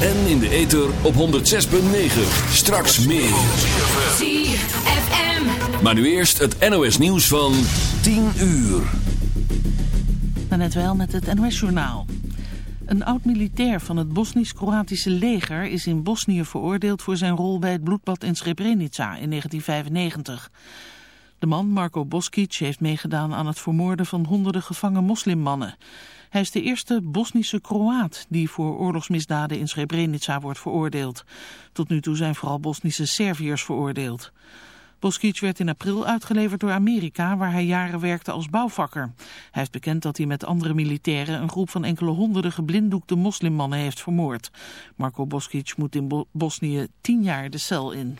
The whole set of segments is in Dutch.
En in de ether op 106.9. Straks meer. ZFM. Maar nu eerst het NOS nieuws van 10 uur. Net wel met het NOS-journaal. Een oud-militair van het Bosnisch-Kroatische leger is in Bosnië veroordeeld voor zijn rol bij het bloedbad in Srebrenica in 1995. De man, Marko Boskic, heeft meegedaan aan het vermoorden van honderden gevangen moslimmannen. Hij is de eerste Bosnische Kroaat die voor oorlogsmisdaden in Srebrenica wordt veroordeeld. Tot nu toe zijn vooral Bosnische Serviërs veroordeeld. Boskic werd in april uitgeleverd door Amerika, waar hij jaren werkte als bouwvakker. Hij heeft bekend dat hij met andere militairen een groep van enkele honderden geblinddoekte moslimmannen heeft vermoord. Marko Boskic moet in Bo Bosnië tien jaar de cel in.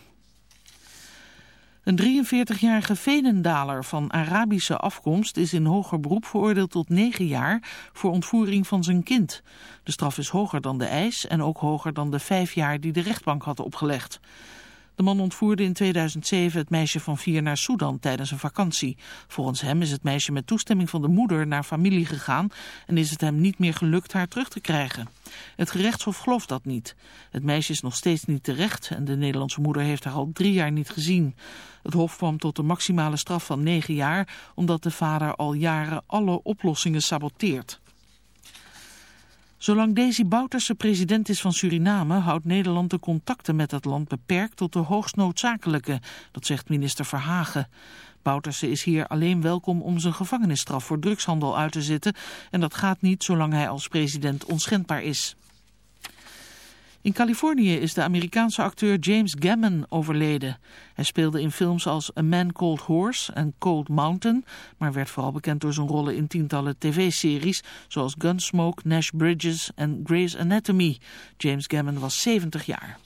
Een 43-jarige Venendaler van Arabische afkomst is in hoger beroep veroordeeld tot 9 jaar voor ontvoering van zijn kind. De straf is hoger dan de eis en ook hoger dan de 5 jaar die de rechtbank had opgelegd. De man ontvoerde in 2007 het meisje van vier naar Sudan tijdens een vakantie. Volgens hem is het meisje met toestemming van de moeder naar familie gegaan en is het hem niet meer gelukt haar terug te krijgen. Het gerechtshof gelooft dat niet. Het meisje is nog steeds niet terecht en de Nederlandse moeder heeft haar al drie jaar niet gezien. Het hof kwam tot een maximale straf van negen jaar omdat de vader al jaren alle oplossingen saboteert. Zolang Desi Bouterse president is van Suriname, houdt Nederland de contacten met het land beperkt tot de hoogst noodzakelijke, dat zegt minister Verhagen. Bouterse is hier alleen welkom om zijn gevangenisstraf voor drugshandel uit te zitten en dat gaat niet zolang hij als president onschendbaar is. In Californië is de Amerikaanse acteur James Gammon overleden. Hij speelde in films als A Man Called Horse en Cold Mountain, maar werd vooral bekend door zijn rollen in tientallen tv-series zoals Gunsmoke, Nash Bridges en Grey's Anatomy. James Gammon was 70 jaar.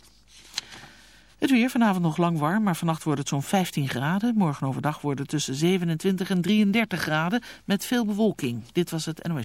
Het weer vanavond nog lang warm, maar vannacht wordt het zo'n 15 graden. Morgen overdag wordt het tussen 27 en 33 graden met veel bewolking. Dit was het NOS.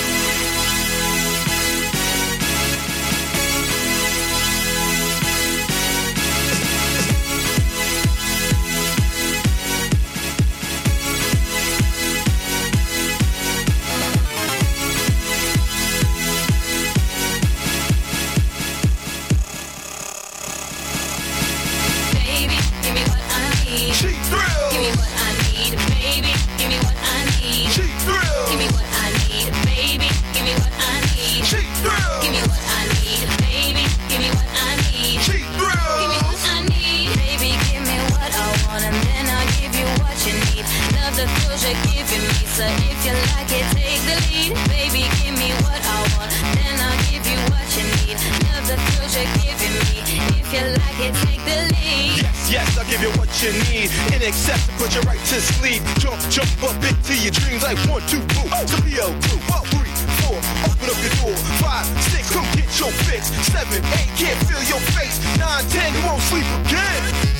So if you like it, take the lead. Baby, give me what I want. Then I'll give you what you need. Love the thrills you're giving me. If you like it, take the lead. Yes, yes, I'll give you what you need. In excess to put you right to sleep. Jump, jump up into your dreams like one, two, two. To be two, one, three, four. Open up your door. Five, six, come get your fix. Seven, eight, can't feel your face. Nine, ten, you won't sleep again.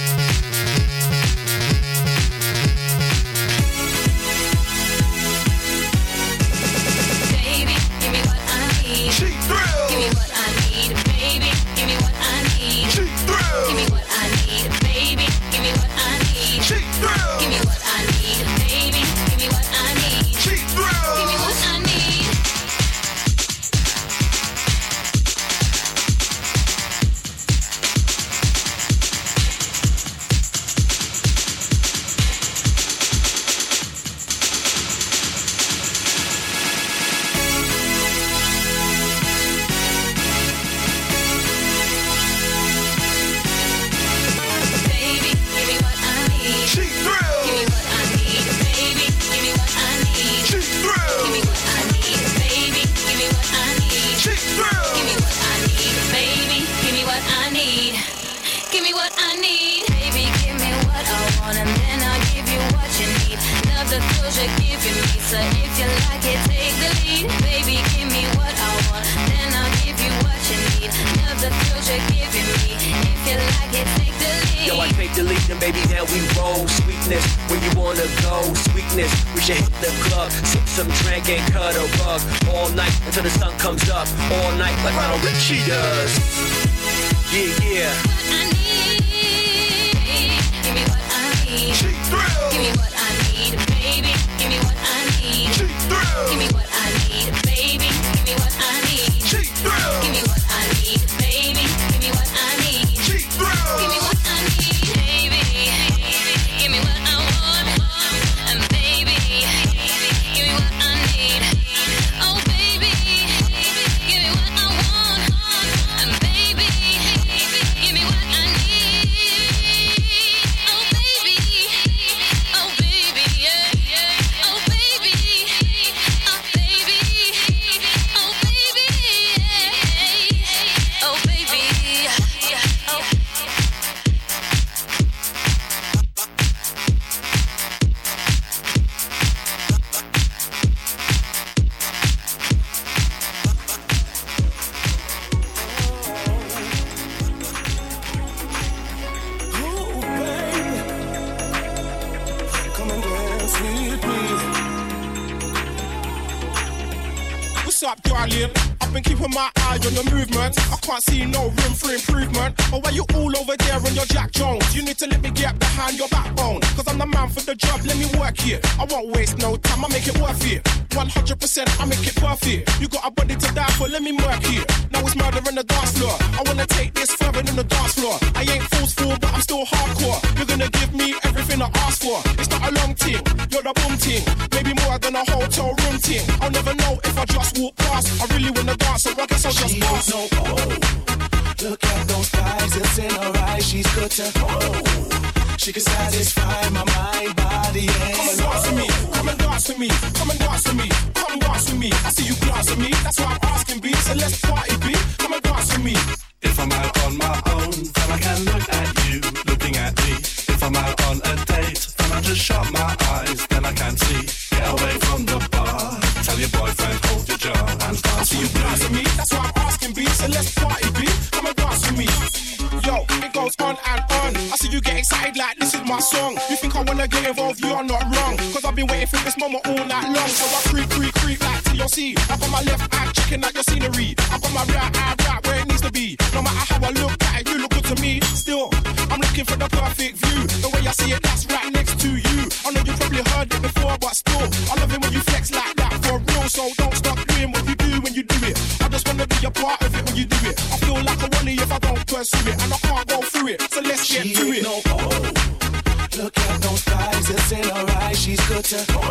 Up my left eye, checking out your scenery. My right eye, right where it needs to be. No matter how I look at it, you look good to me. Still, I'm looking for the perfect view. The way I see it, that's right next to you. I know you probably heard it before, but still, I love it when you flex like that for real. So don't stop doing what you do when you do it. I just wanna be a part of it when you do it. I feel like a wally if I don't pursue it, and I can't go through it. So let's get to it. No, oh, look at those thighs, it's in her eyes. She's good to go.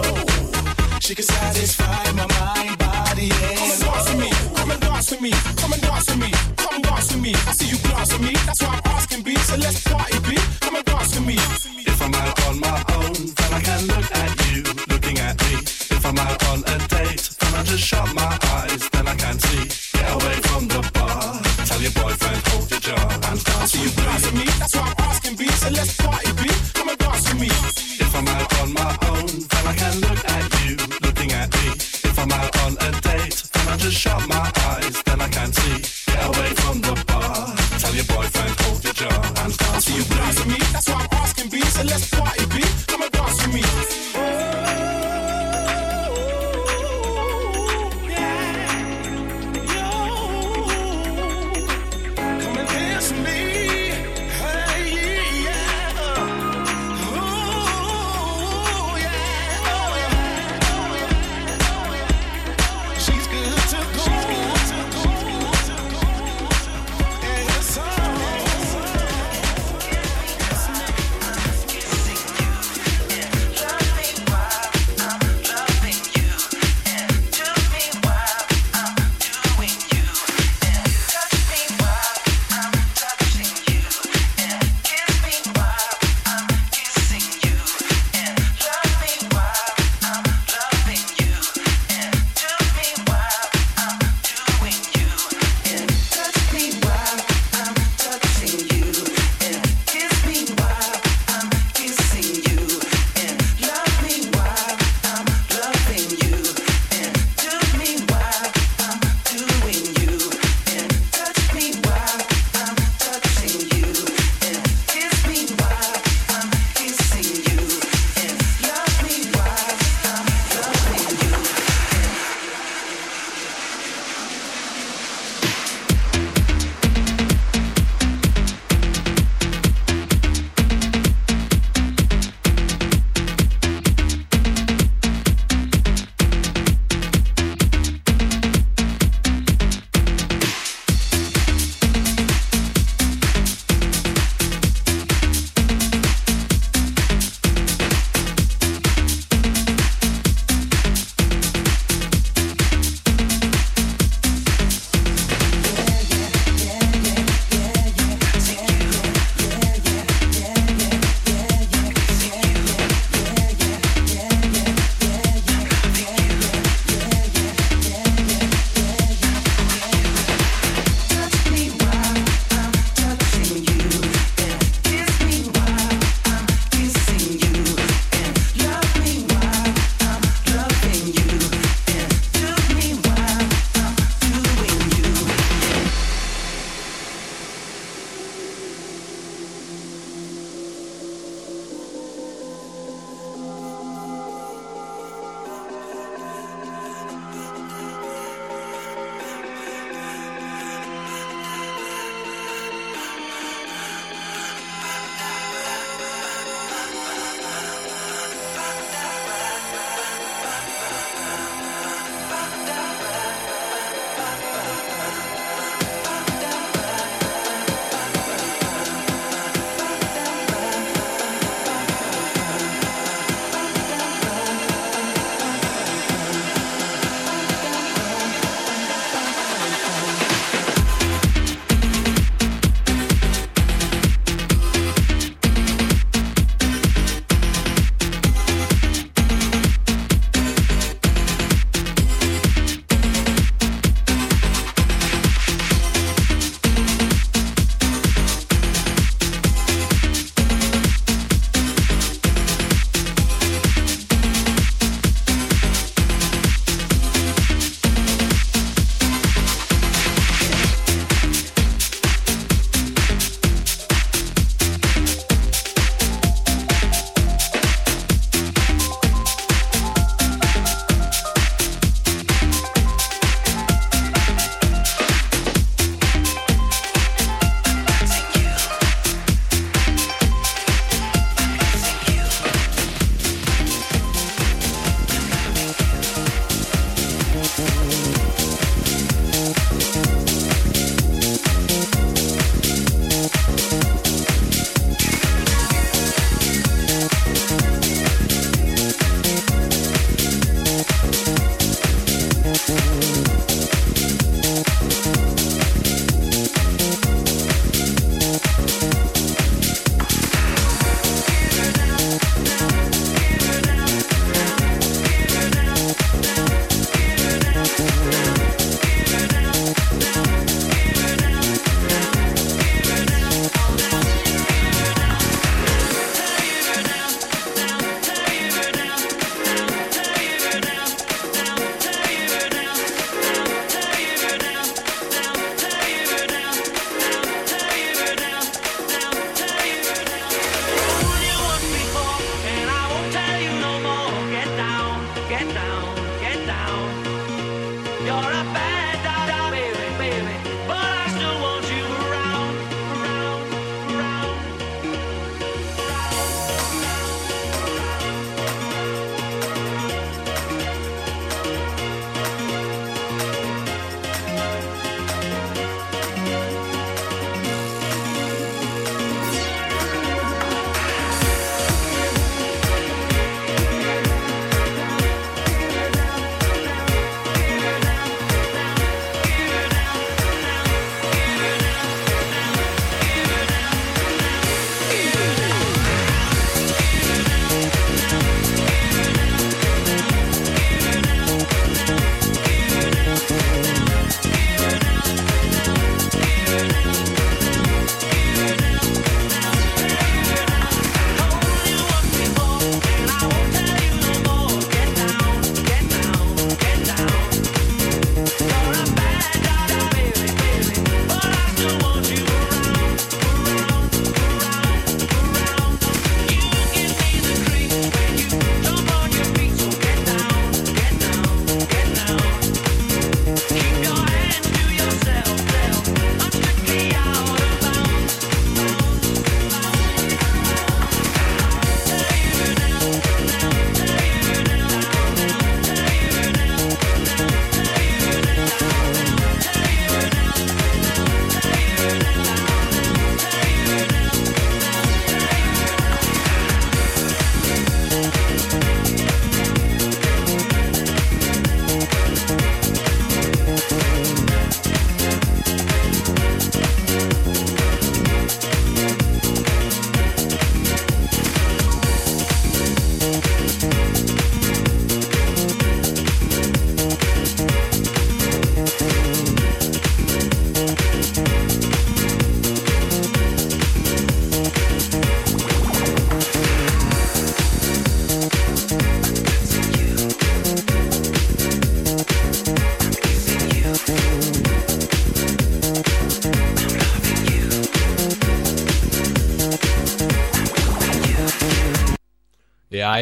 She can satisfy my mind dance with me. Come and dance with me. Come dance with me. I see you glance at me. That's why I'm asking, B. So let's party, B. Come and dance with me. If I'm out on my own, then I can look at you looking at me. If I'm out on a date, then I just shut my eyes, then I can see. Get away from the bar. Tell your boyfriend, hold your jar and dance See you glance at me. That's why I'm asking, B. So let's party, B. Come and dance with me. If I'm out on my own. shut my eyes.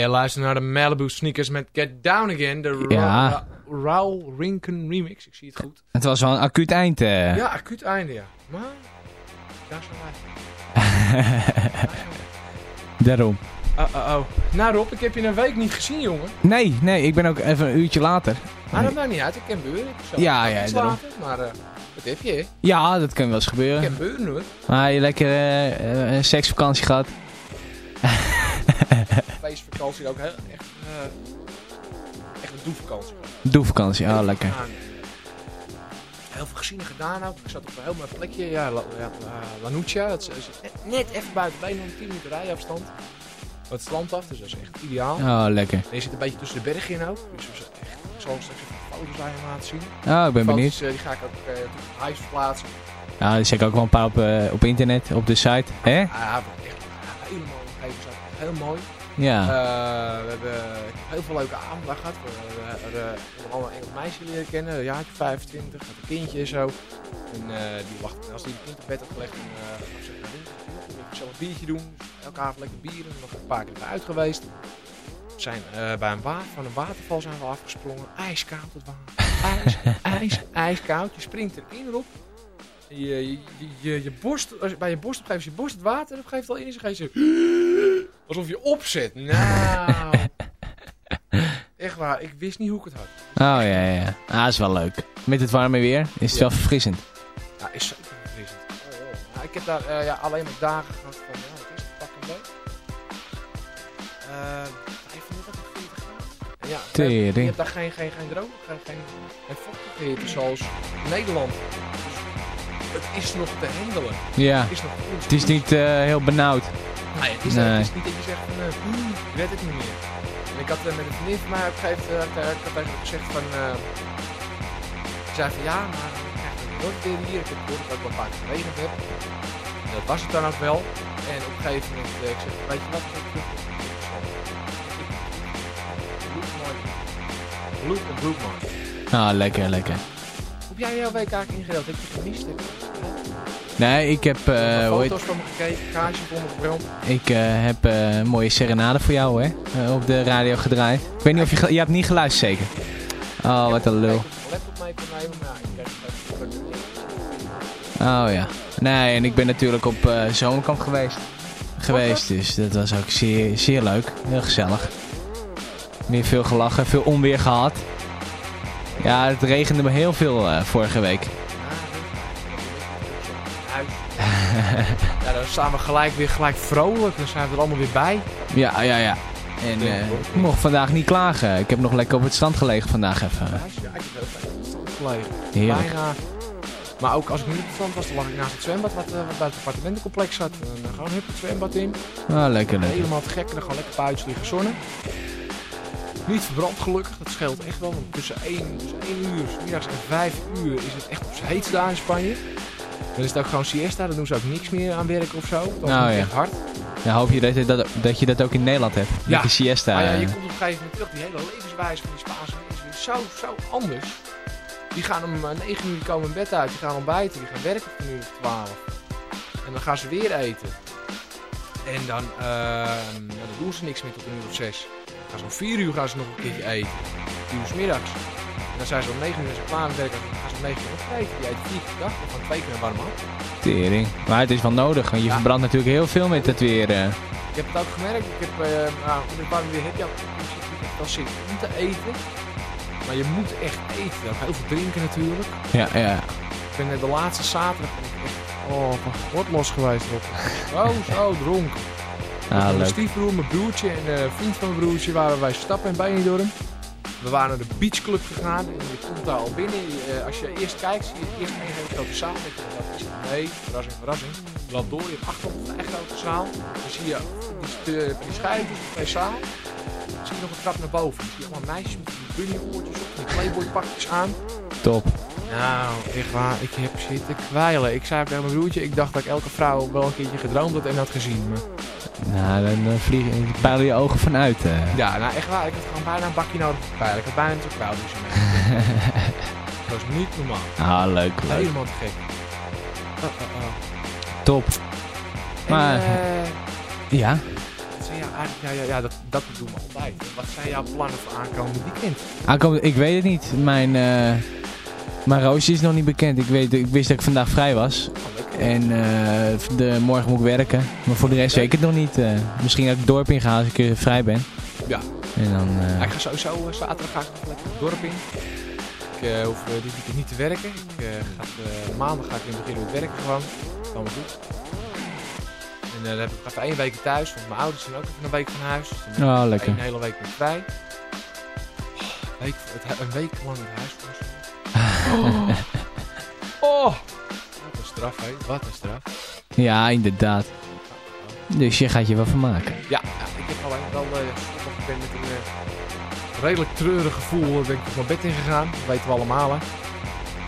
Je luistert naar de Malibu Sneakers met Get Down Again. De Ja. Ra- Raul Rinken remix. Ik zie het goed. Het was wel een acuut eind. eh. Ja, acuut einde, ja. Maar, daar zijn wij. Daarom. Oh, oh, oh. Nou Rob, ik heb je een week niet gezien, jongen. Nee, nee, ik ben ook even een uurtje later. Maar dat maakt niet uit. Ik ken beuren. Ik Ja, ja, iets daarom. later, maar eh wat heb je? hè? Ja, dat kan wel eens gebeuren. ken hoor. Maar je lekker eh, eh, een seksvakantie gehad? Feestvakantie ook heel, echt, eh, echt een doelvakantie. Doe-vakantie, oh lekker. Heel veel gezien en gedaan ook. Ik zat op een heel mooi plekje. Ja, La, ja, Lanuccia. Het is- net, even buiten bijna een 10 minuten rijafstand. Wat het land af, dus dat is echt ideaal. Oh, lekker. En je zit een beetje tussen de bergen in ook. Dus we zijn echt, ik zal straks even foto's aan laten zien. Oh, ik ben benieuwd. Foto's, eh, die ga ik ook tussen het huis verplaatsen. Ja, die zet ik ook wel een paar op, op internet, op de site. Hè? Ah, echt ja, helemaal Heel mooi. Ja. Eh, we hebben heel veel leuke avonden gehad. We hebben een Engels meisje leren kennen, een jaartje 25, met een kindje en zo. En eh, die lag, als die het kind op bed had gelegd, dan uh, ze zelf een biertje doen. Dus elke avond lekker bier en nog een paar keer uit geweest. We zijn bij een water, van een waterval zijn we afgesprongen. Ijskoud het water. IJs, ijs, ijskoud. Je springt erin op. Je, je, je, borst, als je bij je borst opgeeft, je borst het water opgeeft al in. Ze geeft je alsof je opzet. Nou, echt waar. Ik wist niet hoe ik het had. Oh ja, ja. Ah, is wel leuk. Met het warme weer is het wel verfrissend. Ja, is zeker verfrissend. Oh, oh. Nou, ik heb daar eh, ja, alleen maar dagen gehad van, ja, wat is het, pak een beet. Eh, 35 of 40 graden. En ja, Tering. je hebt daar geen, geen, geen droog, geen, geen, geen vochtige hitte zoals Nederland. Het is nog te handelen. Ja. Het is nog goed. Het is niet eh, heel benauwd. Nee, het is, Nee. het is niet dat je zegt van, eh, "Oeh, ik het niet meer. En ik had eh, met een vriendin van mij op een gegeven moment, eh, haar gezegd van, eh, ik zei van ja, maar ik krijg het nooit weer hier. Ik heb gehoord dat ik wel een paar keer geregend heb. En dat was het dan ook wel. En op een gegeven moment, eh, ik zeg, weet je wat, ik bloedmooi. Bloed en bloedmooi. Ah, lekker, lekker. Heb jij jouw week eigenlijk ingedeeld? Heb je gemist? Heb Nee, ik heb, heet- foto's van me gekeken, kaarsje voor me gebrand? ik eh, heb eh, een mooie serenade voor jou hè, op de radio gedraaid. Ik weet niet of je, je hebt niet geluisterd zeker. Oh, wat een lul. Oh ja. Nee, en ik ben natuurlijk op zomerkamp geweest. Geweest, dus dat was ook zeer, zeer leuk. Heel gezellig. Weer veel gelachen, veel onweer gehad. Ja, het regende me heel veel eh, vorige week. ja, dan staan we gelijk weer gelijk vrolijk. Dan zijn we er allemaal weer bij. Ja, ja, ja. En eh, ik mocht vandaag niet klagen. Ik heb nog lekker op het strand gelegen vandaag even. Ja, ik heb heel fijn op het strand gelegen. Heerlijk. Maar ook als ik niet op het strand was, dan lag ik naast het zwembad wat, eh, wat bij het appartementencomplex zat. En dan gewoon hup het zwembad in. Ah, lekker, lekker. Helemaal te gek. En dan gewoon lekker buiten liggen zonnen. Niet verbrand gelukkig, dat scheelt echt wel. Want tussen 1, tussen 1 uur, middags en 5 uur is het echt op heetst daar in Spanje. Dan is het ook gewoon siesta, dan doen ze ook niks meer aan werk of zo. Dat is Nou, niet ja. echt hard. Ja, hoop je dat, je dat, dat je dat ook in Nederland hebt. Ja. Met de siesta. Maar ja, je eh. komt op een gegeven moment terug. Die hele levenswijze van die Spaanse mensen is zo, zo anders. Die gaan om eh, 9 uur die komen in bed uit. Die gaan ontbijten. Die gaan werken tot een uur of 12. En dan gaan ze weer eten. En dan, ehm, dan doen ze niks meer tot een uur of 6. Gaan ze om 4 uur gaan ze nog een keertje eten. 4 uur 's middags. En dan zijn ze om 9 uur klaar met werken. Dan gaan ze om 9 uur nog eten. Die eten 4 keer dag. Dan gaan twee keer een warm hap. Tering. Maar het is wel nodig, want je Ja. verbrandt natuurlijk heel veel met het weer. eh. Ik heb het ook gemerkt. Ik heb, eh nou, met het weer heb je ook wel zin om te eten. Maar je moet echt eten. Ook heel veel drinken natuurlijk. ja, ja. Ik ben eh, de laatste zaterdag ben ik echt oh, van god los geweest erop. Zo, zo dronken. Ah, mijn stiefbroer, mijn broertje en een vriend van mijn broertje waren wij stappen in Benidorm. We waren naar de beachclub gegaan en je komt daar al binnen. Eh, als je eerst kijkt, zie je eerst een hele grote zaal. Is het? Nee, verrassing, verrassing. Loopt door, je hebt achter een vrij grote zaal. Dan zie je die, die twee zaal. Dan zie je nog een trap naar boven. Dan zie je allemaal meisjes met die bunny oortjes op, die playboy pakjes aan. Top. Nou, echt waar, ik heb zitten kwijlen. Ik zei tegen mijn broertje, ik dacht dat ik elke vrouw wel een keertje gedroomd had en had gezien. Maar Nou, dan vliegen, pijlen je ogen vanuit. eh. ja, nou echt waar, ik had gewoon bijna een bakje nodig voor kwijlen. Ik had bijna zo'n kwijltjes mee. dat was niet normaal. Ah, leuk, leuk. Helemaal te gek. Oh, oh, oh. Top. En, Maar, eh, Ja? wat zijn jou eigenlijk, ja, ja, ja, dat, dat doen we altijd. Wat zijn jouw plannen voor aankomende weekend? Aankomend, ik weet het niet. Mijn, eh mijn roosje is nog niet bekend. Ik, weet, ik wist dat ik vandaag vrij was. En eh, de, morgen moet ik werken. Maar voor de rest weet ik het nog niet. eh. misschien dat ik het dorp in ga als ik eh, vrij ben. Ja. En dan... ik ga sowieso zaterdag ga ik nog lekker het dorp in. Ik hoef dit weekend niet te werken. Ik, ga, maandag ga ik in beginnen met werken gewoon. Kan wel goed. En dan heb ik even één week thuis, want mijn ouders zijn ook even een week van huis. Dus Oh, lekker. Een hele week met vrij. Oh, week, het, een week lang het huis Oh. Oh! Wat een straf, hé. Wat een straf. Ja, inderdaad. Dus je gaat je wel vermaken. Ja, ik heb alleen wel uh, ik ben met een eh, redelijk treurig gevoel eh, ben ik mijn bed ingegaan. Dat weten we allemaal, hè.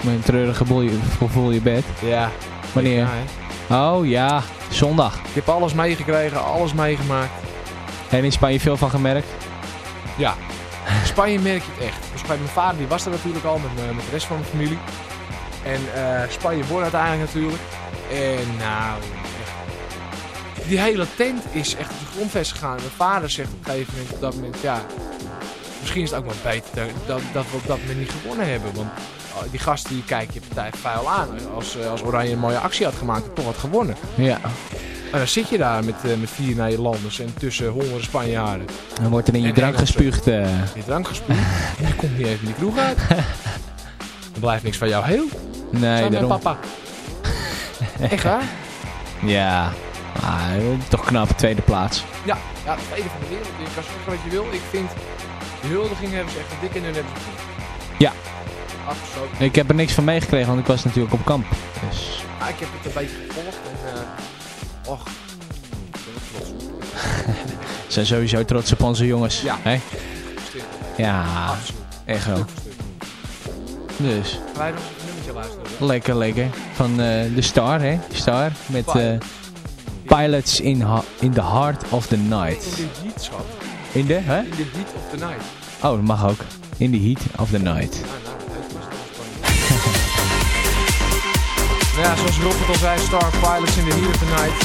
Met een treurige gevoel je, bed. Ja. Wanneer? Ja. Oh ja, zondag. Ik heb alles meegekregen, alles meegemaakt. En in Spanje veel van gemerkt? Ja. In Spanje merk je het echt. Dus bij mijn vader die was er natuurlijk al met, me- met de rest van mijn familie. En eh, Spanje wordt uiteindelijk natuurlijk. En nou. Die hele tent is echt op de grondvest gegaan. Mijn vader zegt op een gegeven moment op dat moment, ja, misschien is het ook wel beter dat, dat, we op dat moment niet gewonnen hebben. Want oh, die gasten die kijken je partij vuil aan. Als, eh, als Oranje een mooie actie had gemaakt toch had gewonnen. Ja. En dan zit je daar met, eh, met vier Nederlanders en tussen honderden Spanjaarden. Dan wordt er in je En drank gespuugd. eh. Je drank en je komt niet even die kroeg uit. Er blijft niks van jou heel. Nee, Samen met papa. Echt waar? Ja. Ah, toch knap, tweede plaats. Ja, ja, tweede van de wereld. Je kan zeggen wat je wil. Ik vind, de huldiging hebben ze echt dik in hun hebben ze. Ja. Absoluut. Ik heb er niks van meegekregen, want ik was natuurlijk op kamp. Dus Ja, ik heb het een beetje gevolgd en eh och, we zijn sowieso trots op onze jongens. Ja. Hè? Ja, Absoluut. echt wel. Dus, Lekker, lekker. Van eh, de Star, hè? Star. Met eh. Pilots in, in the Heart of the In Night. de heat, schat. In de, hè? In de heat of the night. Oh, dat mag ook. In the Heat of the Night. Nou, nou, ja, zoals Rob het al zei, Star Pilots in the Heat of the Night.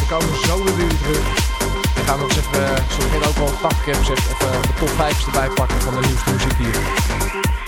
We komen zo weer weer terug. Dan gaan we nog eens even, eh, zoals ik net ook al 80 heb gezegd, even de top 5 erbij pakken van de nieuwste muziek hier.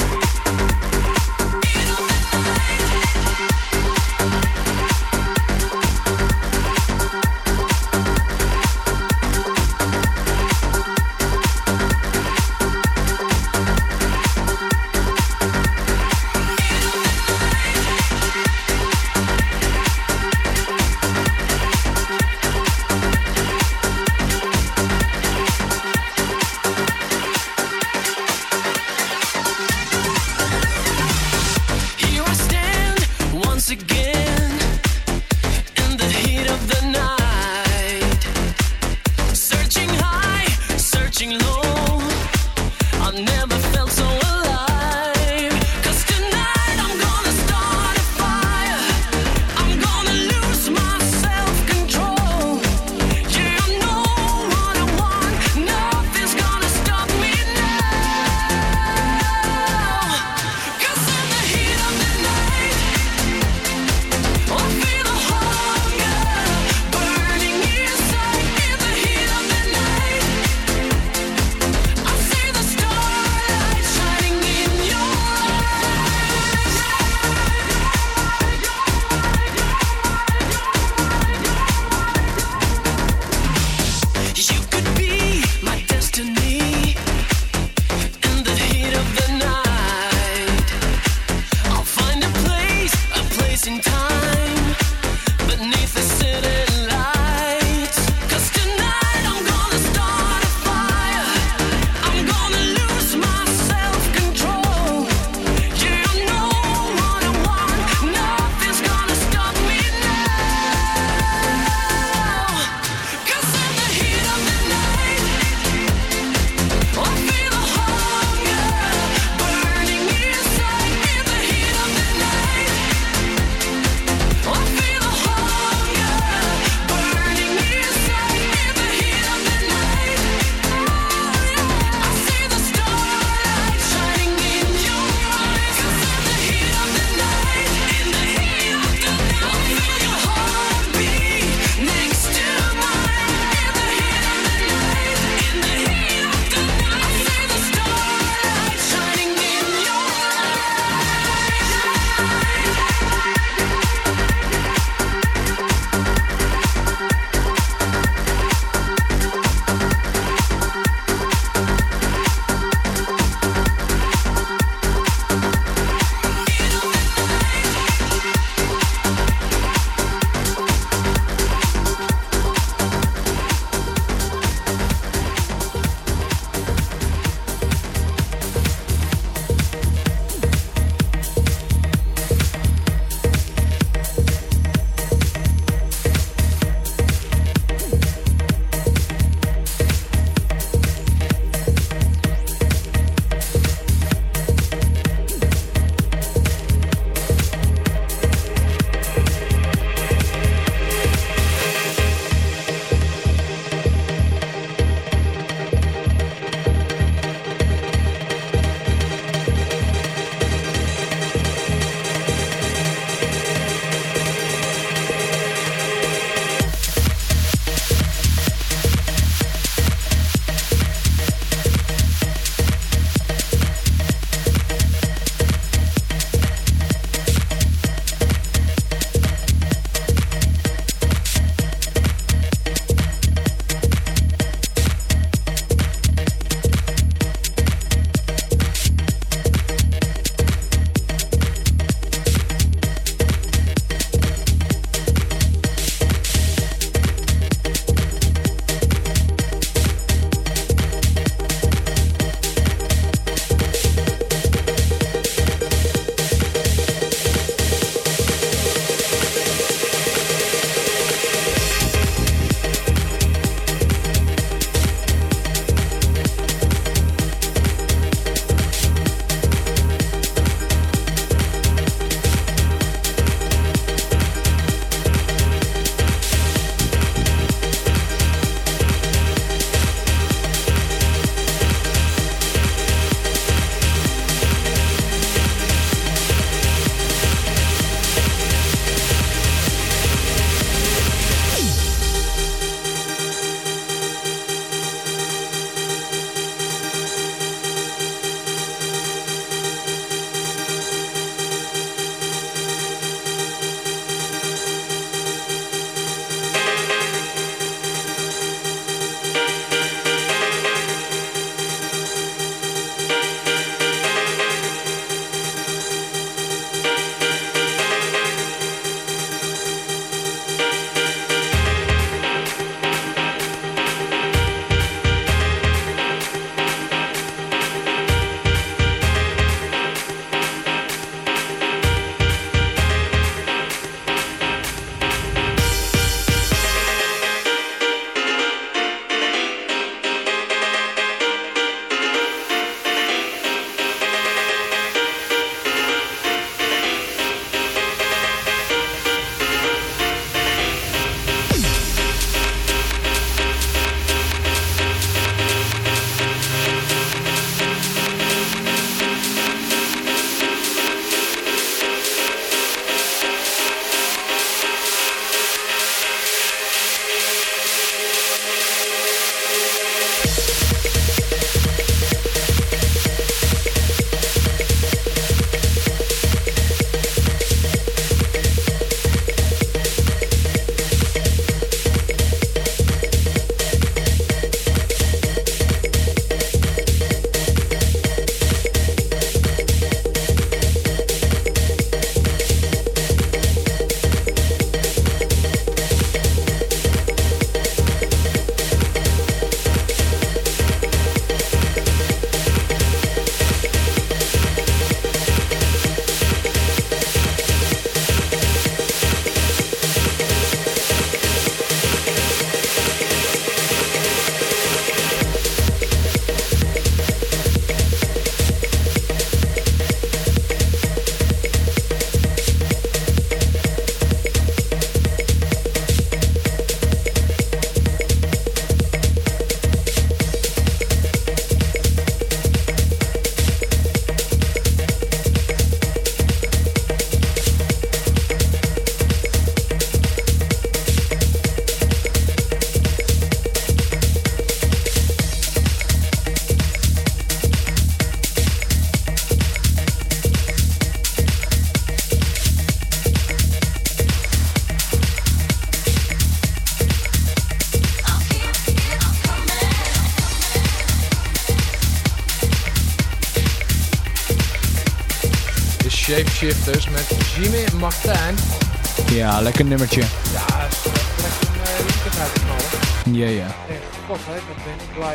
Lekker nummertje. Ja, dat is echt een uh, weekend uit te knallen. Ja, ja. Echt, god, wat ben ik blij.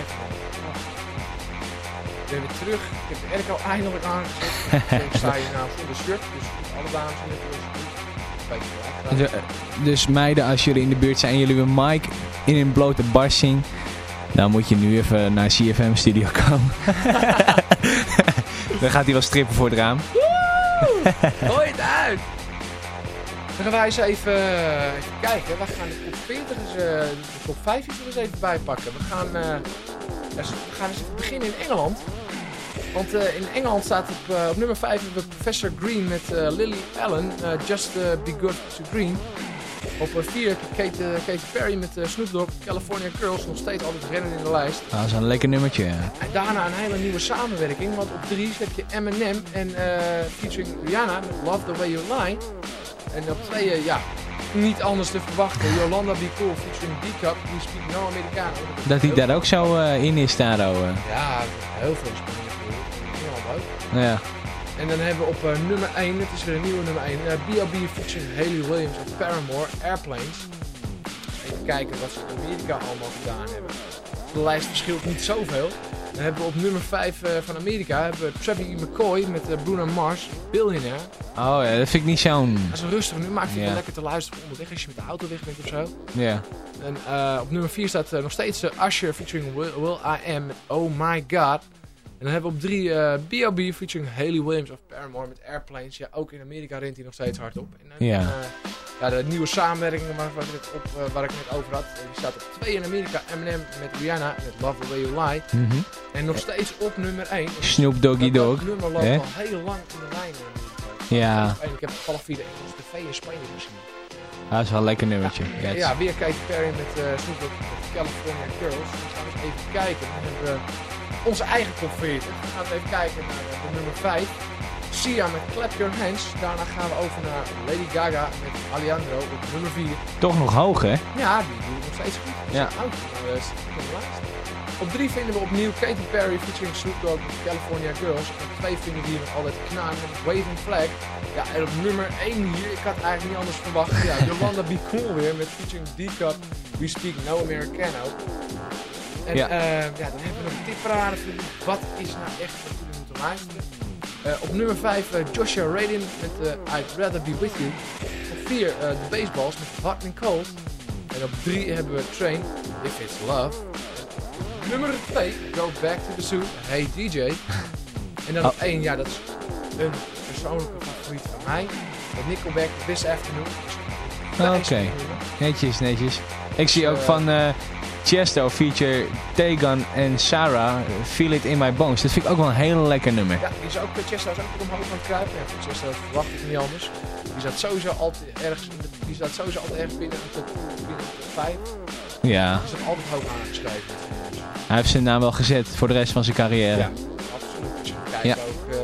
Ik ben weer terug. Ik heb de airco eindelijk aangezet. ik sta hier nou zonder shirt, dus alle dames in de gedaan. De- dus meiden, als jullie in de buurt zijn en jullie een mic in een blote bars zien, dan moet je nu even naar CFM Studio komen. dan gaat hij wel strippen voor het raam. Gooi het uit! Dan gaan wij eens even, eh, even kijken. We gaan de top 40 eens, eh, de top 5 er eens even bij pakken. We gaan, eh, eens- we gaan eens even beginnen in Engeland. Want eh, in Engeland staat op, op nummer 5 hebben we Professor Green met Lily Allen. Just Be Good to Green. Op 4 heb je Kate, Katy Perry met Snoop Dogg. California Girls nog steeds altijd rennen in de lijst. Dat is een lekker nummertje. ja. En daarna een hele nieuwe samenwerking. Want op 3 heb je Eminem en featuring Rihanna met Love The Way You Lie. En op 2, ja, niet anders te verwachten. Yolanda Be Cool featuring D-Cup. Die speak no Americano. Dat hij heel daar ook zo eh, in is daar. oh, eh. Ja, heel veel in Engeland ook. Ja. En dan hebben we op eh, nummer 1, het is weer een nieuwe nummer 1. eh B.O.B. featuring Haley Williams of Paramore, Airplanes. Even kijken wat ze in Amerika allemaal gedaan hebben. De lijst verschilt niet zoveel. Dan hebben we op nummer 5 eh, van Amerika hebben we Travis McCoy met eh, Bruno Mars, Billionaire. Oh ja, dat vind ik niet zo'n... Dat is een rustig nummer, maar ik vind het lekker te luisteren onderweg als je met de auto weg bent of zo. Ja. En eh, op nummer 4 staat nog steeds Usher featuring Will, Will I Am met Oh My God. En dan hebben we op 3 B.O.B. featuring Haley Williams of Paramore met Airplanes. Ja, ook in Amerika rent hij nog steeds hard op. En Ja. Ja, de nieuwe samenwerking waar, waar, ik het op, eh, waar ik het over had. eh, Die staat op 2 in Amerika. Eminem met Rihanna met Love The Way You Lie. Mhm. En nog steeds op nummer 1. Snoop Doggy Dat Dogg. nummer loopt al heel lang in de lijn Amerika. Ja. En ik heb toevallig via de Engelse tv in Spanje gezien. Dat is wel een lekker nummertje. Ja, Ja, weer Katy Perry met eh Snoop Dogg met California Girls. Dan gaan we eens even kijken. Dan hebben we onze eigen top 40. Dan gaan we even kijken naar eh, de nummer 5. Sia met Clap Your Hands. Daarna gaan we over naar Lady Gaga met Alejandro op nummer 4. Toch nog hoog, hè? Ja, die doet nog steeds goed. Ja. oud, eh, op de lijst. Op 3 vinden we opnieuw Katy Perry featuring Snoop Dogg met California Girls. Op 2 vinden we hier nog altijd Knaan met Waving Flag. Ja, en op nummer 1 hier, ik had het eigenlijk niet anders verwacht. Ja, Yolanda Be Cool weer met featuring D-Cup, We Speak No Americano. En Ja. ja. ja, dan hebben we nog een jullie. Wat is nou echt wat jullie moeten luisteren? Eh, op nummer 5 Joshua Radin met eh, I'd Rather Be With You. Op 4 de Baseballs met Hot and Cold. En op 3 hebben we Train, If It's Love. Nummer 2, Go Back to the Zoo, Hey DJ. En dan op 1, ja, dat is een persoonlijke favoriet van mij. Met Nickelback, This Afternoon. Oké. nummer. Netjes, netjes. Ik zie ook Eh, van eh Chesto feature Tegan en Sarah Feel It In My Bones. Dat vind ik ook wel een heel lekker nummer. Ja, die is ook, Chester is ook weer omhoog het kruipen. Van Chester verwacht ik niet anders. Die staat sowieso altijd ergens, die staat sowieso altijd ergens binnen binnen de 5. Ja, Die staat altijd hoog aangeschreven. hij heeft zijn naam wel gezet voor de rest van zijn carrière. Ja, absoluut. Als je kijkt Ja. ook, eh,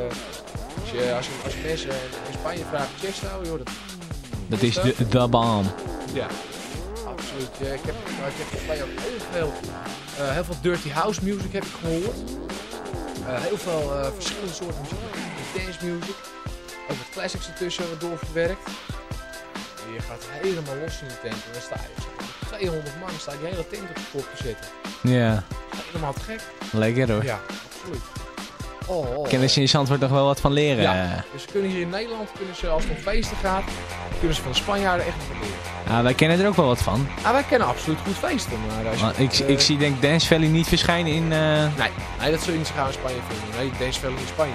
als, je, als, je, als je mensen in Spanje vraagt, Chesto, joh, dat, Dat is de, de Balm. ja, absoluut. Ja, ik heb, ik heb ook heel veel, eh, heel veel dirty house music heb ik gehoord. Eh, heel veel eh, verschillende soorten muziek, dance music. Ook wat classics ertussen wat doorverwerkt. Je gaat helemaal los in de tent en dan sta je met 200 man, sta je die hele tent op de kop te zetten. Ja, Helemaal te gek. lekker hoor. Ja, absoluut. Oh, ze in Zandvoort nog wel wat van leren? Ja. Dus ze kunnen hier in Nederland, kunnen ze, als het om feesten gaat, kunnen ze van de Spanjaarden echt wat leren. Ah, wij kennen er ook wel wat van. Ah, wij kennen absoluut goed feesten, maar als je... Want ik, eh, ik zie denk Dance Valley niet verschijnen in... eh, Nee, nee, dat zul je niet zo gauw in Spanje vinden. Nee, deze veel in Spanje.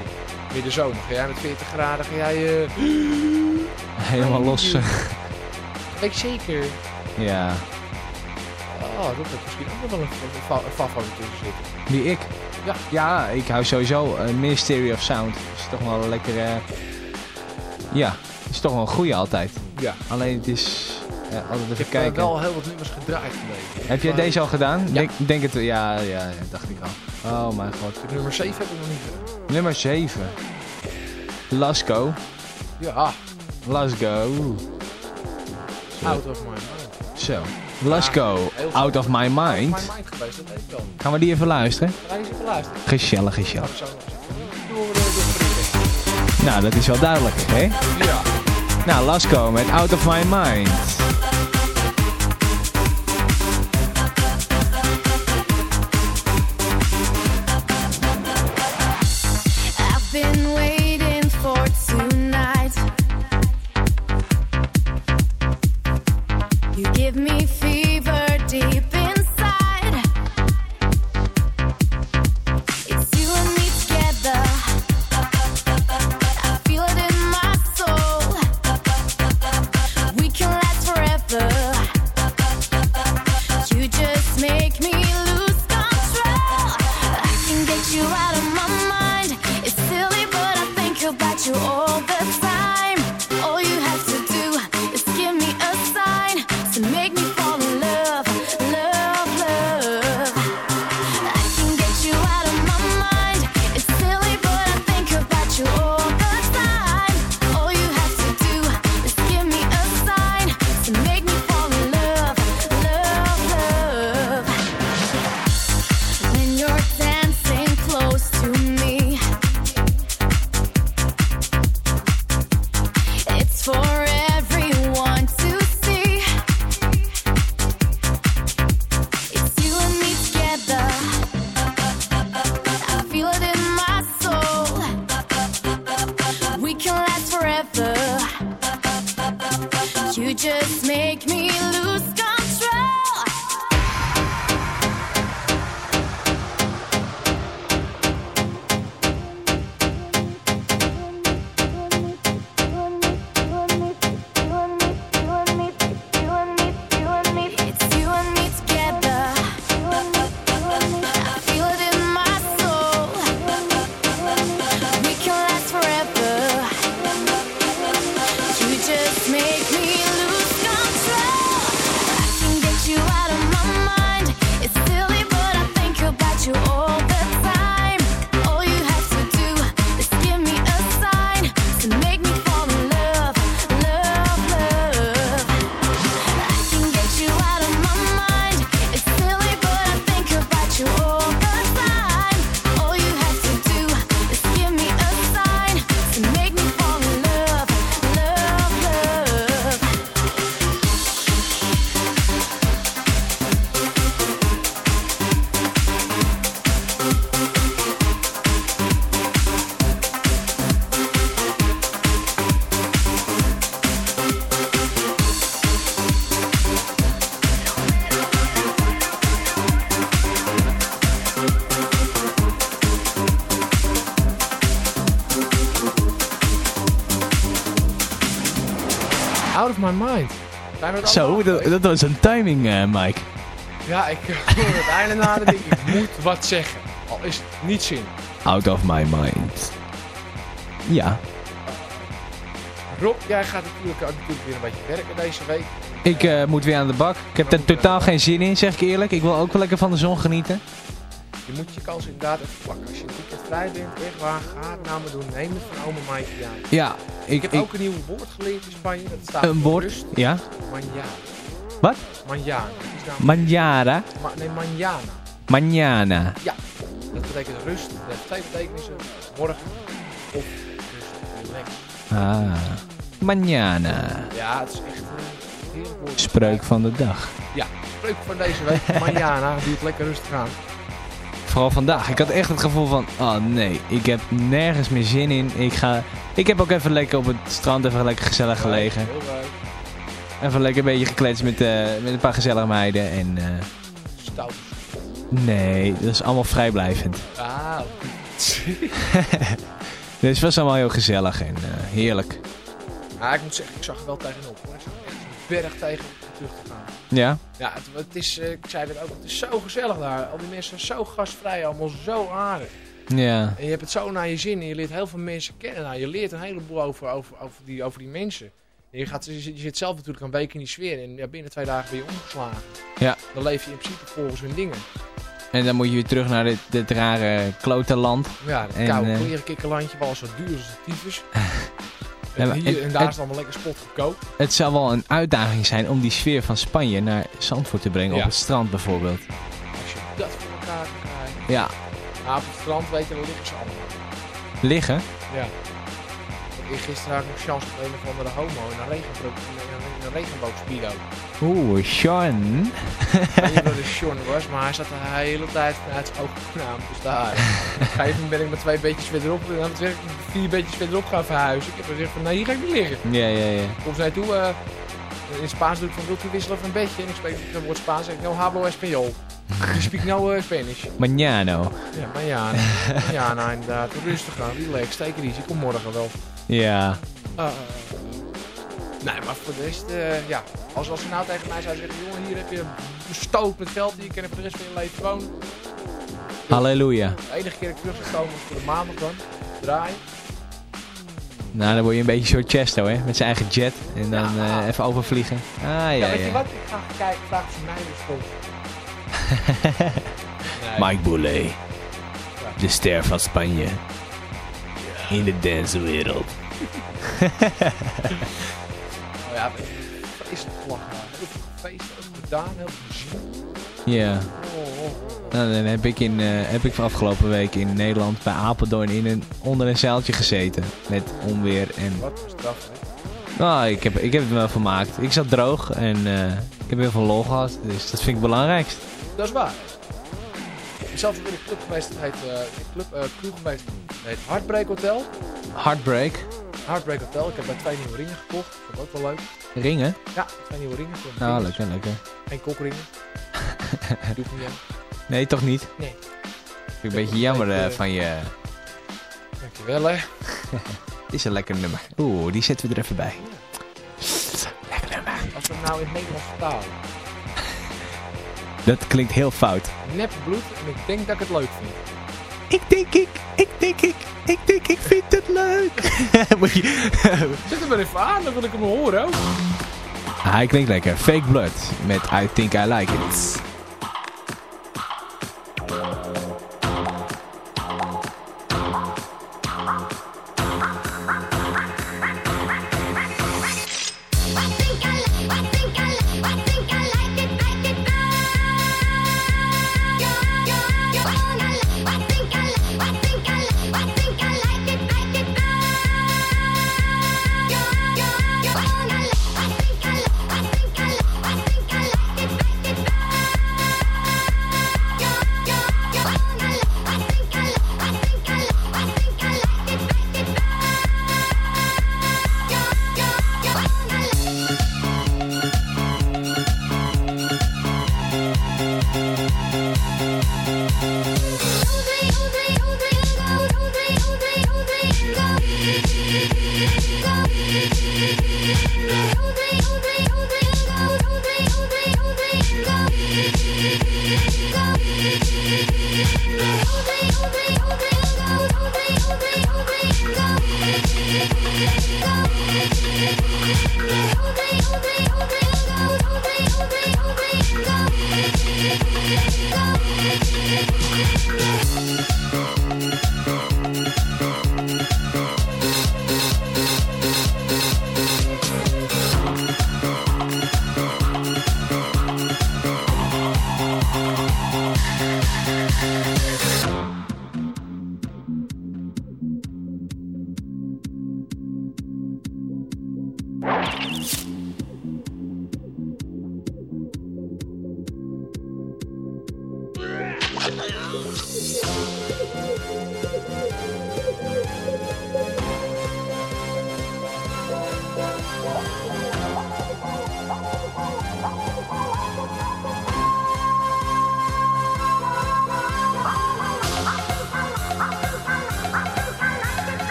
Midden zomer. Ga jij met 40 graden, ga jij... eh helemaal los. weet ik zeker. ja. Oh, dat heeft misschien ook wel een, een, een favoriet tussen zitten. Wie ik? Ja. Ja, ik hou sowieso uh, Ministry of Sound. is toch wel een lekkere... ja, is toch wel een goeie altijd. Ja. Alleen het is... eh, altijd even Ik heb eh, wel heel wat nummers gedraaid gebleven. Heb jij deze al gedaan? Ja. Denk, denk het... Ja, ja, ja, dacht ik al. Oh mijn god. Nummer 7 heb ik nog niet gedaan. Nummer 7. Lasco. Ja, Let's go. out of my mind. Zo. Heel Out of my mind. Gaan we die even luisteren? Gezellig, gezellig. Nou, dat is wel duidelijk, hè? Ja. Nou, Lasco met Out of My Mind. Out of my mind. Zijn we het Zo, dat, was een timing, eh, Mike. Ja, ik hoor het einde nadenken. Ik moet wat zeggen. Al is het niet zin. Out of my mind. Ja, Rob, jij gaat natuurlijk ook natuurlijk weer een beetje werken deze week. ik eh, moet weer aan de bak. Ik heb er totaal geen zin in, zeg ik eerlijk. Ik wil ook wel lekker van de zon genieten. Je moet je kans inderdaad even pakken. Als je een weekend vrij bent, echt waar, ga het nou maar doen. Neem het van oma Maaike aan. Ja, Ik ik... heb ik ook een nieuw woord geleerd in Spanje. Dat staat een woord? rust. Ja? Manjana. Wat? Manjana. Nou, Manjara. ma, nee, manjana. Manjana. Ja, dat betekent rust. Dat heeft twee betekenissen. Morgen of rust. Relax. Ah. Manjana. Ja, het is echt een heerlijk woord. Spreuk van de dag. Ja, spreuk van deze week. Manjana, doe het lekker rustig aan. Vooral vandaag. Ik had echt het gevoel van, oh nee, ik heb nergens meer zin in. Ik, ga, ik heb ook even lekker op het strand even lekker gezellig gelegen. Even lekker een beetje gekletst met, eh, met een paar gezellige meiden. En eh, Stout. nee, dat is allemaal vrijblijvend. Ah, Dus het was allemaal heel gezellig en eh, heerlijk. Ja, ik moet zeggen, ik zag er wel tegenop. Ik zag echt een berg tegen om terug te gaan. Ja? Ja, het, het is, eh, ik zei het ook, het is zo gezellig daar. Al die mensen zijn zo gastvrij, allemaal zo aardig. Ja. En je hebt het zo naar je zin en je leert heel veel mensen kennen. Nou, je leert een heleboel over, over, over, die, over die mensen. En je, gaat, je, zit- je zit zelf natuurlijk een week in die sfeer en ja, binnen twee dagen ben je omgeslagen. Ja. Dan leef je in principe volgens hun dingen. En dan moet je weer terug naar dit, dit rare klotenland. Ja, dat En, koude eh, klerenkikkerlandje was zo duur als de tyfus. Ja, en, maar hier, het- en daar het- is het allemaal lekker spot goedkoop. Het zou wel een uitdaging zijn om die sfeer van Spanje naar Zandvoort te brengen. Ja. Op het strand bijvoorbeeld. Als je dat voor elkaar kan krijgen. Ja. Maar op het strand weet je, dan liggen ze allemaal. Liggen. Ja. Gisteren had ik nog chance op een of andere homo in een regenboog, in een, regenboogspido. Oeh, Sean. Ik weet niet wat de Sean was, maar hij zat de hele tijd vanuit zijn Op een gegeven moment ben ik met twee beetjes verderop, en dan zeg ik vier beetjes verderop gaan verhuizen. Ik heb gezegd van, nee, hier ga ik niet liggen. Ja, ja, ja. Komt zij toe, eh, in Spaans doe ik van, u wisselen van een bedje? En ik spreek het woord Spaans, zeg ik, no hablo español. Je speak no uh, Spanish. Mañano. Ja, ja, nou inderdaad. Rustig aan, relax, take it easy, kom morgen wel. Ja. Uh, nee, maar voor de rest, eh, ja. Als, als ze nou tegen mij zou zeggen, jongen, hier heb je een stoot met geld die je kan voor de rest van je leven wonen. Halleluja. De enige keer dat ik terug zou komen was voor de maandag dan. Draai. Nou, dan word je een beetje soort Chesto, hè? Met zijn eigen jet. En dan Ja. eh, even overvliegen. Ah, ja, Ja, weet je ja. wat? Ik ga kijken, vraag of ze mij weer sponsor. nee. Mike Boulet. De ster van Spanje. In de dancewereld. Oh ja, feestelijk gelachen. Heel veel heel veel gedaan, heel veel gezien. Ja. Oh. Nou, dan heb ik, in, eh, heb ik van afgelopen week in Nederland bij Apeldoorn in een, onder een zeiltje gezeten. Met onweer en... Wat een straf, hè? Nou, ik heb, ik heb het me wel vermaakt. Ik zat droog en eh, ik heb heel veel lol gehad. Dus dat vind ik het belangrijkst. Dat is waar. Zelf in een club geweest, dat heet, eh, club, dat heet Heartbreak Hotel. Heartbreak. Heartbreak Hotel, ik heb daar twee nieuwe ringen gekocht. Vond ik ook wel leuk. Ringen. Ja, twee nieuwe ringen. voor Nou, lekker, lekker. Geen kokringen. Doe ik niet aan. Nee, toch niet? Nee. Vind ik een beetje jammer eh, van je... Dankjewel hè. Het is een lekker nummer. Oeh, die zetten we er even bij. Lekker nummer. Als we nou in Nederlands vertalen. Dat klinkt heel fout. Nep bloed en ik denk dat ik het leuk vind. Ik denk ik, ik denk ik, ik denk ik vind het leuk. Moet je... Zet hem er even aan, dan wil ik hem horen. ook. Hij klinkt lekker. Fake Blood met I Think I Like It.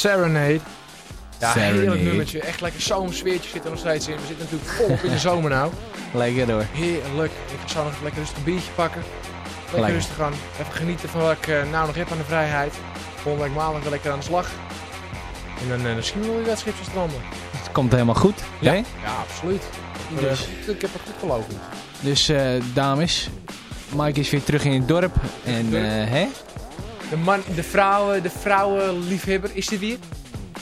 Serenade. Ja, Serenade. heerlijk nummertje. Echt lekker zomersfeertje zit er nog steeds in. We zitten natuurlijk volop in de zomer nou. Lekker door. Heerlijk. Ik ga zo nog even lekker rustig een biertje pakken. Lekker, Lekker. rustig aan. Even genieten van wat ik eh, nou nog heb aan de vrijheid. Volgende week maandag weer lekker aan de slag. En dan, eh, dan zien we wel weer schipjes stranden. Het komt helemaal goed. Ja. Ja, absoluut. Ik, Dus. eh, ik heb er goed geloofd. in. Dus eh, dames, Mike is weer terug in het dorp. En eh, hè? De, man, de vrouwen, de vrouwenliefhebber, is dit hier?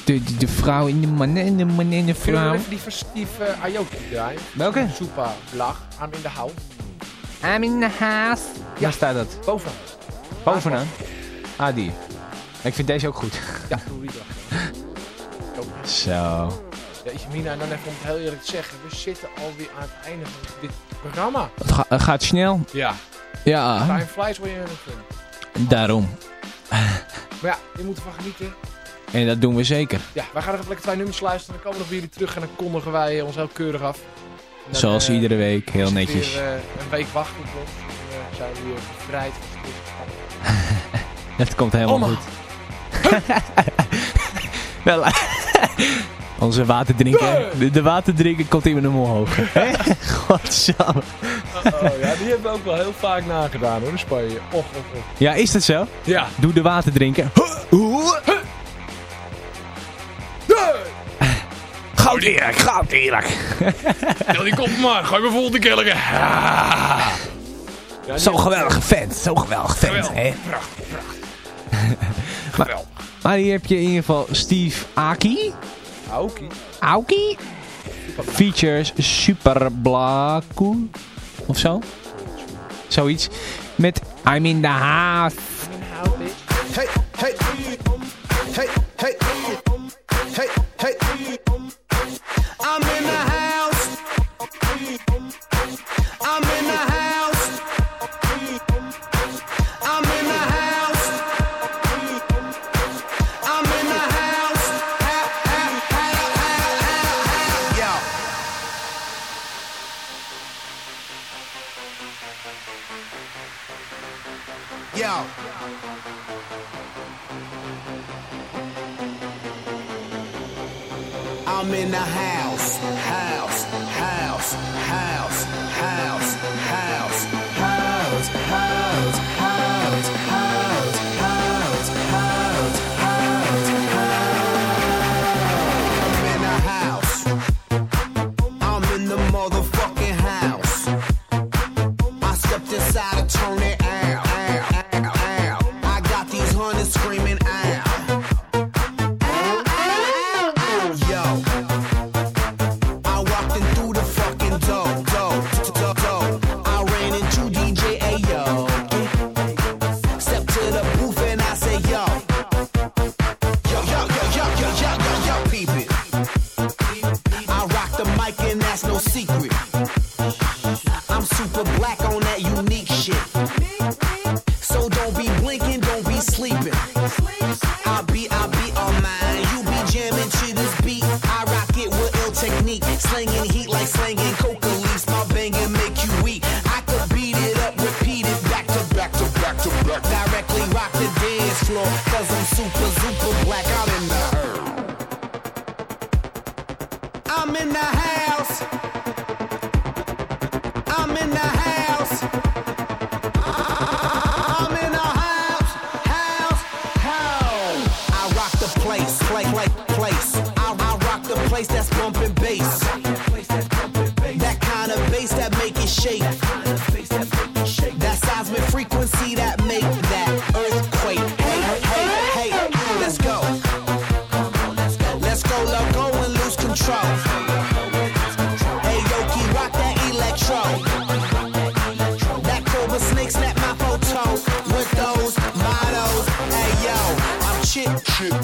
De, de, de vrouw en de man en de man en de Kunnen we vrouw. even die uh, draaien? Welke? Super Blag, I'm in the house. I'm in the house. Waar staat dat? Bovenaan. Bovenaan. Ah, die. Ik vind deze ook goed. Ja, doe die. Zo. Ja, en dan even om het heel eerlijk te zeggen. We zitten alweer aan het einde van dit programma. Het ga- het gaat snel. Ja. Ja, Time flies wanneer je het vindt. daarom. Maar ja, je moet ervan genieten. En dat doen we zeker. Ja, wij gaan nog even lekker twee nummers luisteren. Dan komen we nog bij jullie terug en dan kondigen wij ons heel keurig af. Dan, Zoals eh, iedere week, heel het netjes. Weer, eh, een week wachten op ons. En dan zijn we weer bevrijd. Dat komt helemaal Oma. goed. Wel, Onze waterdrinker. De, de waterdrinker komt in hem omhoog. Godsamme. Uh -oh, ja, die hebben we ook wel heel vaak nagedaan hoor, in Spanje. Och, och, och. Ja, is dat zo? Ja. Doe de waterdrinker. Goud Erik, goud Erik. Tel die kop maar, ga je me volgende keer. Ja. Zo'n geweldige vent, zo'n geweldige vent. Geweldig. Hè? Pracht, maar hier heb je in ieder geval Steve Aki. Aoki. Aoki? Features Super Blaku of zo. Zoiets. Met I'm in the house. Hey, hey, hey, hey, hey, hey, hey. I'm in the house, house, house, house, house. a snake snapped my photo with those mottos. Hey yo, I'm chip chip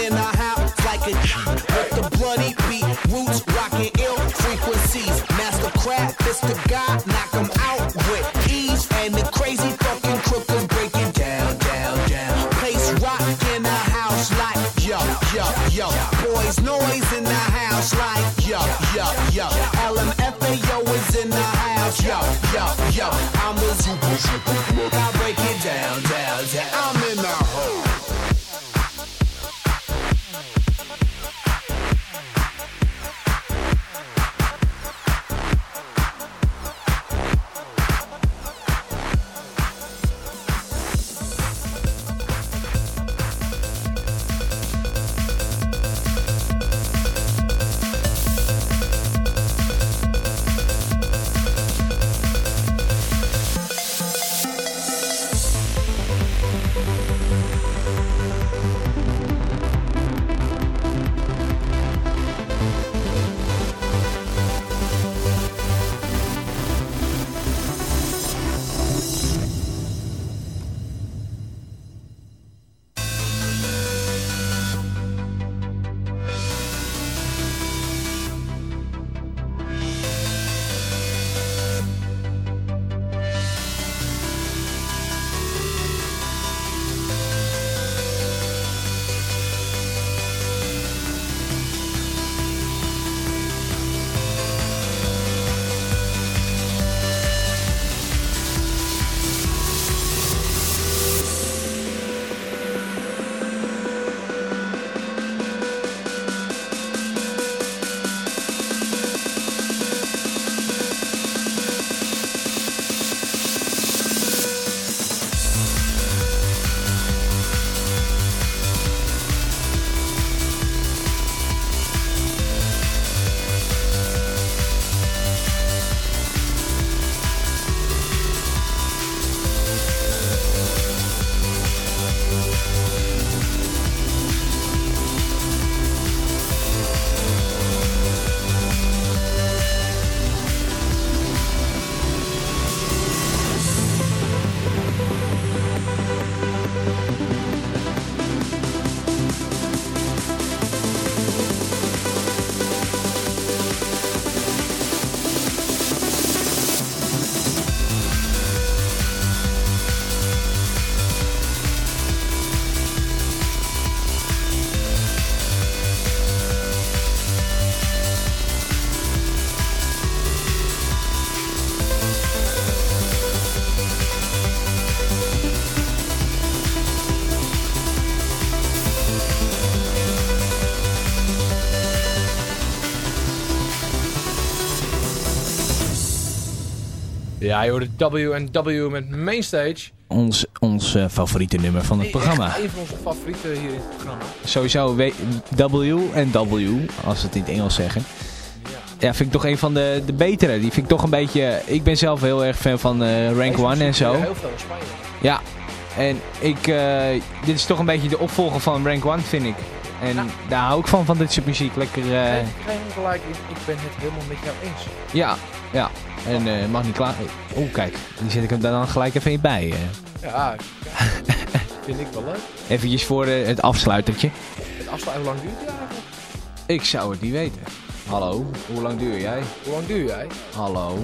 in a house like a G with the bloody beat roots rocking ill frequencies. Master crack, it's the god, knock 'em out with ease and the crazy fucking crookers breaking down, down, down. Place rock in a house like yo, yo, yo. Boys noise in the house like yo, yo, yo. LMFAO is in the house, yo, yo, yo. Hoorde W&W met Mainstage. Ons, ons eh, favoriete nummer van het programma. Een van onze favorieten hier in het programma. Sowieso W W en W, als we het in het Engels zeggen. Ja, vind ik toch een van de, de betere. Die vind ik toch een beetje... Ik ben zelf heel erg fan van eh, Rank Deze 1 en zo. je Heel veel in Spanje. Ja, en ik, eh, dit is toch een beetje de opvolger van Rank 1, vind ik. En Ja. daar hou ik van, van dit soort muziek. Lekker, ongelijk in. Ik ben het helemaal met jou eens. ja, ja. En eh, mag niet klaar... Oeh, kijk, die zet ik hem dan gelijk even in bij. eh. Ja, vind ik wel leuk. Eventjes voor eh, het afsluitertje. Het afsluit, hoe lang duurt het eigenlijk? Ik zou het niet weten. Hallo, hoe lang duur jij? Hoe lang duur jij? Hallo.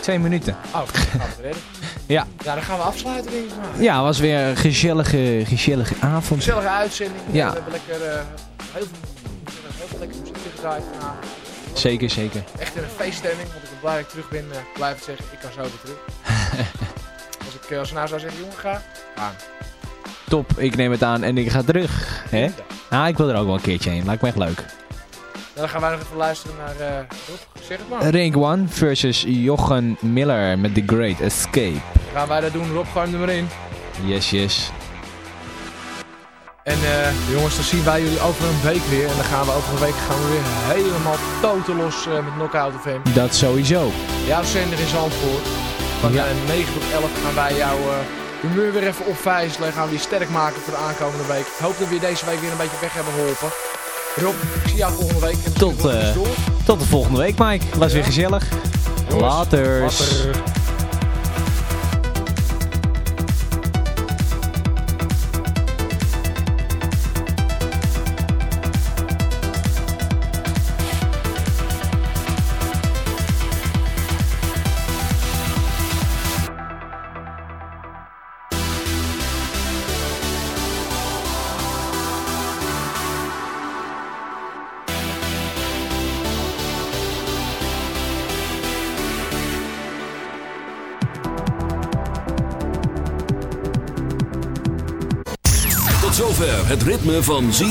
Twee minuten. Oh. Ja. Ja, dan gaan we afsluiten denk ik maar. Ja, was weer een gezellige, gezellige avond. Gezellige uitzending. Ja. We hebben lekker heel, veel, heel veel lekker muziek gedraaid vanavond. Zeker, zeker. Echt in een feeststemming, want ik ben blij dat ik terug ben. eh, blijf het zeggen, ik kan zo weer terug. als ik eh, als nou zou zeggen, jongen ga, gaan. Top, ik neem het aan en ik ga terug. Hè? Ah, ik wil er ook wel een keertje heen. Lijkt me echt leuk. Dan gaan wij nog even luisteren naar, Rob, zeg het maar. Rank 1 versus Jochen Miller met The Great Escape. Gaan wij dat doen, Rob, gooi hem er maar in. Yes, yes. En jongens, dan zien wij jullie over een week weer. En dan gaan we over een week gaan we weer helemaal toten los eh, met Knockout FM. Dat sowieso. Jouw zender in Zandvoort. Van Ja. eh, 9 tot 11 gaan wij jou uh, humeur weer even opvijzelen. Gaan we je sterk maken voor de aankomende week. Ik hoop dat we je deze week weer een beetje weg hebben geholpen. Rob, ik zie jou volgende week. Tot, eh. Tot de volgende week, Mike. Was weer gezellig. Jongens, Laters. later. Het ritme van ZFM.